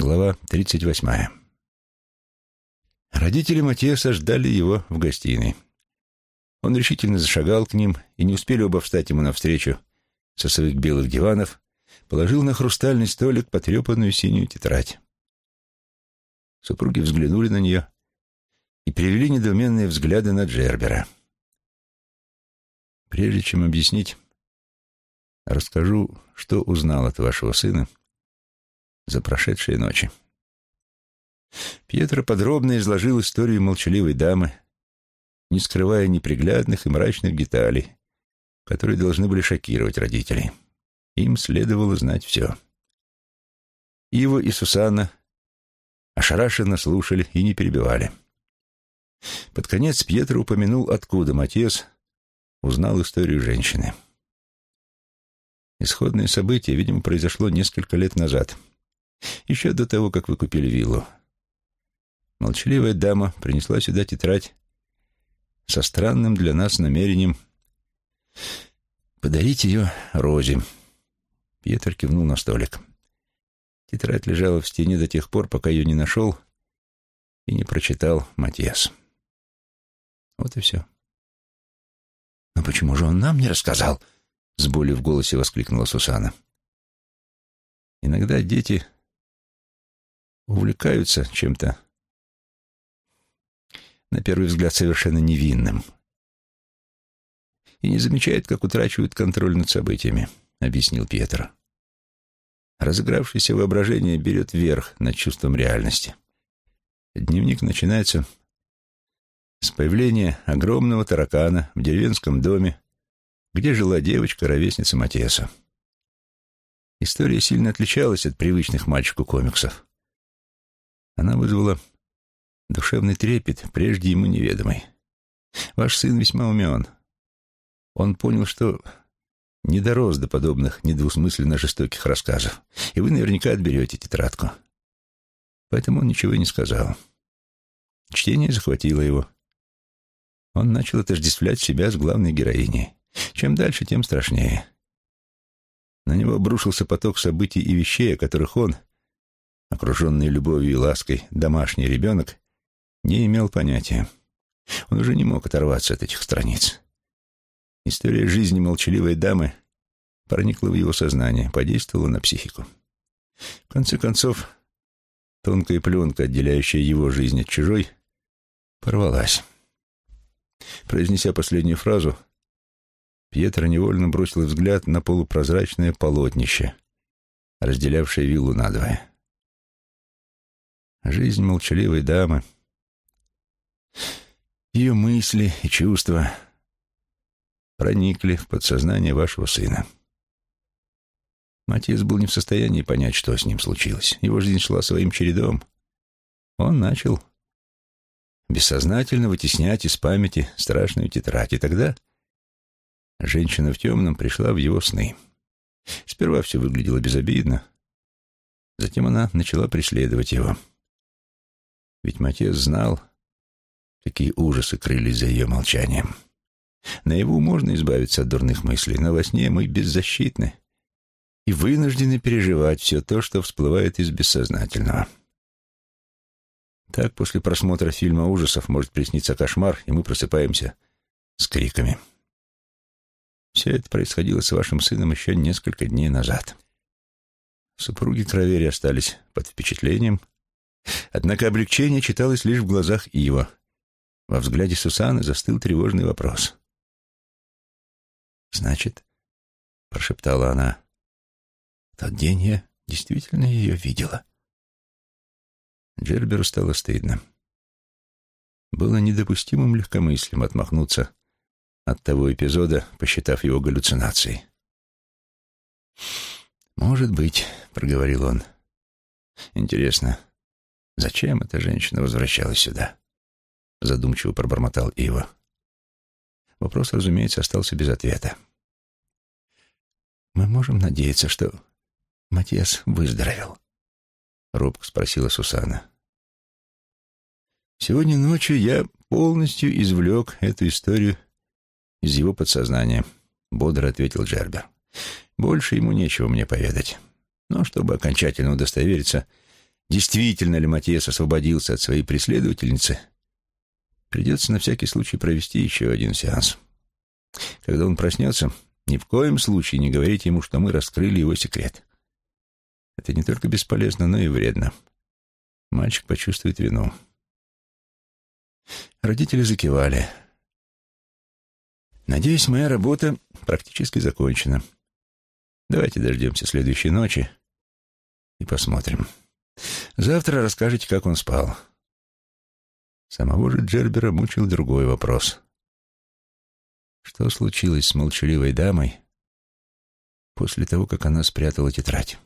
Глава 38. Родители Матиаса ждали его в гостиной. Он решительно зашагал к ним, и не успели оба встать ему навстречу со своих белых диванов, положил на хрустальный столик потрепанную синюю тетрадь. Супруги взглянули на нее и перевели недоуменные взгляды на Джербера. Прежде чем объяснить, расскажу, что узнал от вашего сына за прошедшие ночи. Пьетро подробно изложил историю молчаливой дамы, не скрывая неприглядных и мрачных деталей, которые должны были шокировать родителей. Им следовало знать все. Ива и Сусанна ошарашенно слушали и не перебивали. Под конец Пьетро упомянул, откуда Матиас узнал историю женщины. Исходное событие, видимо, произошло несколько лет назад, еще до того, как вы купили виллу. Молчаливая дама принесла сюда тетрадь со странным для нас намерением подарить ее Розе. Пьетер кивнул на столик. Тетрадь лежала в стене до тех пор, пока ее не нашел и не прочитал Матьяс. Вот и все. «Но почему же он нам не рассказал?» — с болью в голосе воскликнула Сусана. «Иногда дети увлекаются чем-то на первый взгляд совершенно невинным, и не замечают, как утрачивают контроль над событиями», — объяснил Пьетро. Разыгравшееся воображение берет верх над чувством реальности. Дневник начинается с появления огромного таракана в деревенском доме, где жила девочка, ровесница Матеса. История сильно отличалась от привычных мальчику комиксов. Она вызвала душевный трепет, прежде ему неведомый. Ваш сын весьма умен. Он понял, что не дорос до подобных недвусмысленно жестоких рассказов, и вы наверняка отберете тетрадку. Поэтому он ничего не сказал. Чтение захватило его. Он начал отождествлять себя с главной героиней. Чем дальше, тем страшнее. На него обрушился поток событий и вещей, о которых он, окруженный любовью и лаской домашний ребенок, не имел понятия. Он уже не мог оторваться от этих страниц. История жизни молчаливой дамы проникла в его сознание, подействовала на психику. В конце концов, тонкая пленка, отделяющая его жизнь от чужой, порвалась. Произнеся последнюю фразу, Пьетро невольно бросил взгляд на полупрозрачное полотнище, разделявшее виллу надвое. Жизнь молчаливой дамы, ее мысли и чувства проникли в подсознание вашего сына. Матиас был не в состоянии понять, что с ним случилось. Его жизнь шла своим чередом. Он начал бессознательно вытеснять из памяти страшную тетрадь. И тогда женщина в темном пришла в его сны. Сперва все выглядело безобидно. Затем она начала преследовать его. Ведь Матиас знал, какие ужасы крылись за ее молчанием. Наяву можно избавиться от дурных мыслей, но во сне мы беззащитны и вынуждены переживать все то, что всплывает из бессознательного. Так после просмотра фильма ужасов может присниться кошмар, и мы просыпаемся с криками. Все это происходило с вашим сыном еще несколько дней назад. Супруги Кровери остались под впечатлением, однако облегчение читалось лишь в глазах Ива. Во взгляде Сусаны застыл тревожный вопрос. «Значит, — прошептала она, — тот день я действительно ее видела». Джерберу стало стыдно. Было недопустимым легкомыслием отмахнуться от того эпизода, посчитав его галлюцинацией. «Может быть», — проговорил он. «Интересно, зачем эта женщина возвращалась сюда?» Задумчиво пробормотал Ива. Вопрос, разумеется, остался без ответа. «Мы можем надеяться, что Матиас выздоровел?» — робко спросила Сусана. «Сегодня ночью я полностью извлек эту историю из его подсознания», — бодро ответил Джербер. «Больше ему нечего мне поведать. Но чтобы окончательно удостовериться, действительно ли Матиас освободился от своей преследовательницы, придется на всякий случай провести еще один сеанс. Когда он проснется, ни в коем случае не говорите ему, что мы раскрыли его секрет. Это не только бесполезно, но и вредно. Мальчик почувствует вину. Родители закивали. Надеюсь, моя работа практически закончена. Давайте дождемся следующей ночи и посмотрим. Завтра расскажете, как он спал. Самого же Джербера мучил другой вопрос. Что случилось с молчаливой дамой после того, как она спрятала тетрадь?